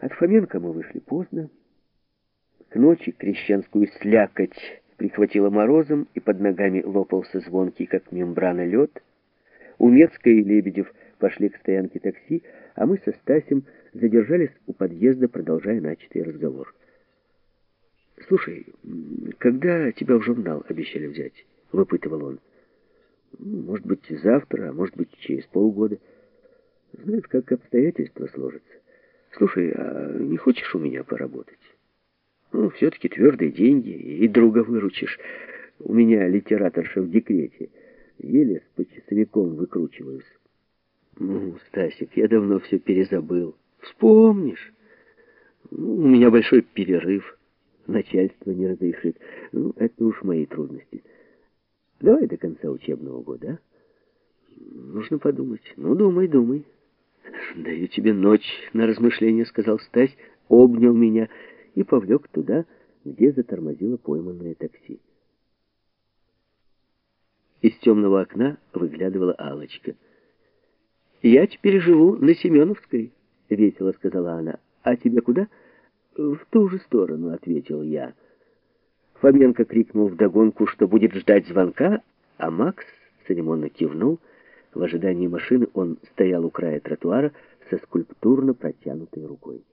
От Фоменко мы вышли поздно. К ночи крещенскую слякоть прихватило морозом, и под ногами лопался звонкий, как мембрана, лед. Умецкая и Лебедев пошли к стоянке такси, а мы со Стасем задержались у подъезда, продолжая начатый разговор. «Слушай, когда тебя в журнал обещали взять?» — выпытывал он. «Ну, «Может быть, завтра, а может быть, через полгода. Знаешь, как обстоятельства сложатся. Слушай, а не хочешь у меня поработать? Ну, все-таки твердые деньги, и друга выручишь. У меня литераторша в декрете. Еле с почасовиком выкручиваюсь». «Ну, Стасик, я давно все перезабыл. Вспомнишь? Ну, у меня большой перерыв» начальство не разрешит. Ну, это уж мои трудности. Давай до конца учебного года, а? Нужно подумать. Ну, думай, думай. Даю тебе ночь на размышление, сказал Стась, обнял меня и повлек туда, где затормозило пойманное такси. Из темного окна выглядывала алочка «Я теперь живу на Семеновской», — весело сказала она. «А тебе куда?» «В ту же сторону», — ответил я. Фоменко крикнул вдогонку, что будет ждать звонка, а Макс церемонно кивнул. В ожидании машины он стоял у края тротуара со скульптурно протянутой рукой.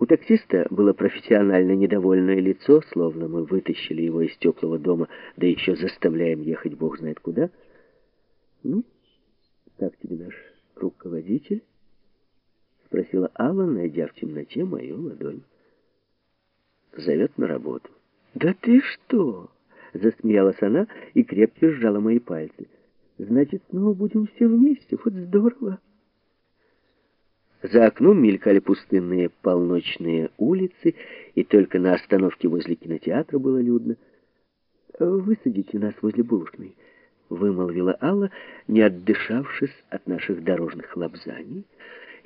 У таксиста было профессионально недовольное лицо, словно мы вытащили его из теплого дома, да еще заставляем ехать бог знает куда. «Ну, как тебе наш руководитель?» — спросила Алла, найдя в темноте мою ладонь. «Зовет на работу». «Да ты что?» — засмеялась она и крепко сжала мои пальцы. «Значит, снова будем все вместе. Вот здорово!» За окном мелькали пустынные полночные улицы, и только на остановке возле кинотеатра было людно. «Высадите нас возле булочной», — вымолвила Алла, не отдышавшись от наших дорожных лапзаний, —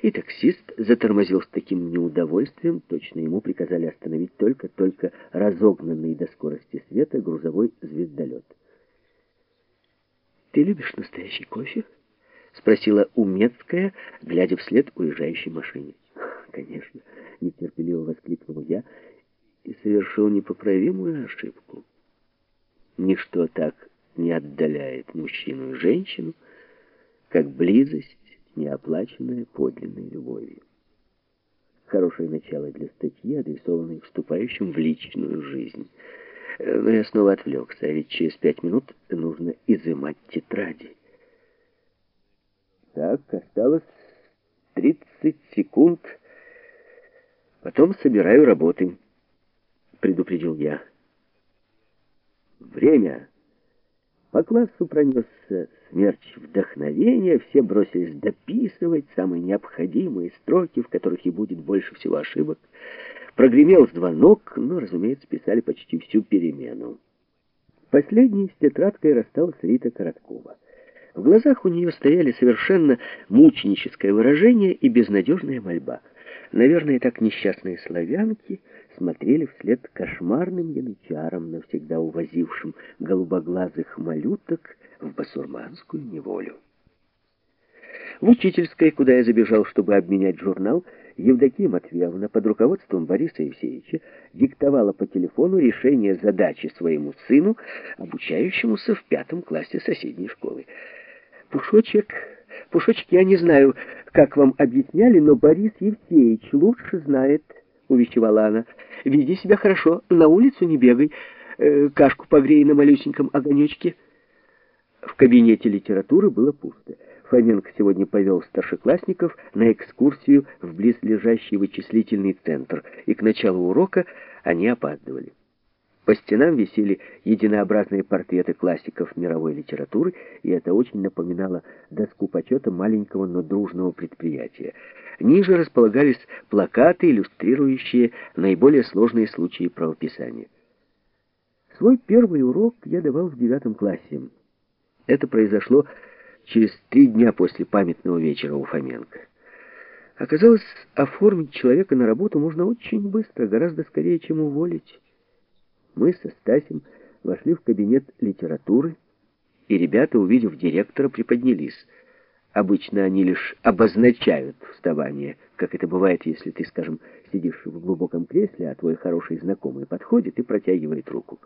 и таксист затормозил с таким неудовольствием, точно ему приказали остановить только-только разогнанный до скорости света грузовой звездолет. «Ты любишь настоящий кофе?» — спросила Умецкая, глядя вслед уезжающей машине. «Конечно», — нетерпеливо воскликнул я и совершил непоправимую ошибку. Ничто так не отдаляет мужчину и женщину, как близость неоплаченная подлинной любовью. Хорошее начало для статьи, адресованной вступающим в личную жизнь. Но я снова отвлекся, а ведь через пять минут нужно изымать тетради. Так, осталось 30 секунд. Потом собираю работы, предупредил я. Время. По классу пронесся смерч вдохновения, все бросились дописывать самые необходимые строки, в которых и будет больше всего ошибок. Прогремел звонок, но, разумеется, писали почти всю перемену. Последней с тетрадкой рассталась Рита Короткова. В глазах у нее стояли совершенно мученическое выражение и безнадежная мольба. Наверное, так несчастные славянки смотрели вслед кошмарным янычарам, навсегда увозившим голубоглазых малюток в басурманскую неволю. В учительской, куда я забежал, чтобы обменять журнал, Евдокия Матвеевна под руководством Бориса Евсеевича диктовала по телефону решение задачи своему сыну, обучающемуся в пятом классе соседней школы. «Пушочек, Пушочек, я не знаю, как вам объясняли, но Борис Евсеевич лучше знает», — увещевала она. «Веди себя хорошо, на улицу не бегай, э, кашку погрей на малюсеньком огонечке». В кабинете литературы было пусто. Фоменко сегодня повел старшеклассников на экскурсию в близлежащий вычислительный центр, и к началу урока они опаздывали. По стенам висели единообразные портреты классиков мировой литературы, и это очень напоминало доску почета маленького, но дружного предприятия. Ниже располагались плакаты, иллюстрирующие наиболее сложные случаи правописания. Свой первый урок я давал в девятом классе. Это произошло через три дня после памятного вечера у Фоменко. Оказалось, оформить человека на работу можно очень быстро, гораздо скорее, чем уволить. Мы со Стасем вошли в кабинет литературы, и ребята, увидев директора, приподнялись. Обычно они лишь обозначают вставание, как это бывает, если ты, скажем, сидишь в глубоком кресле, а твой хороший знакомый подходит и протягивает руку.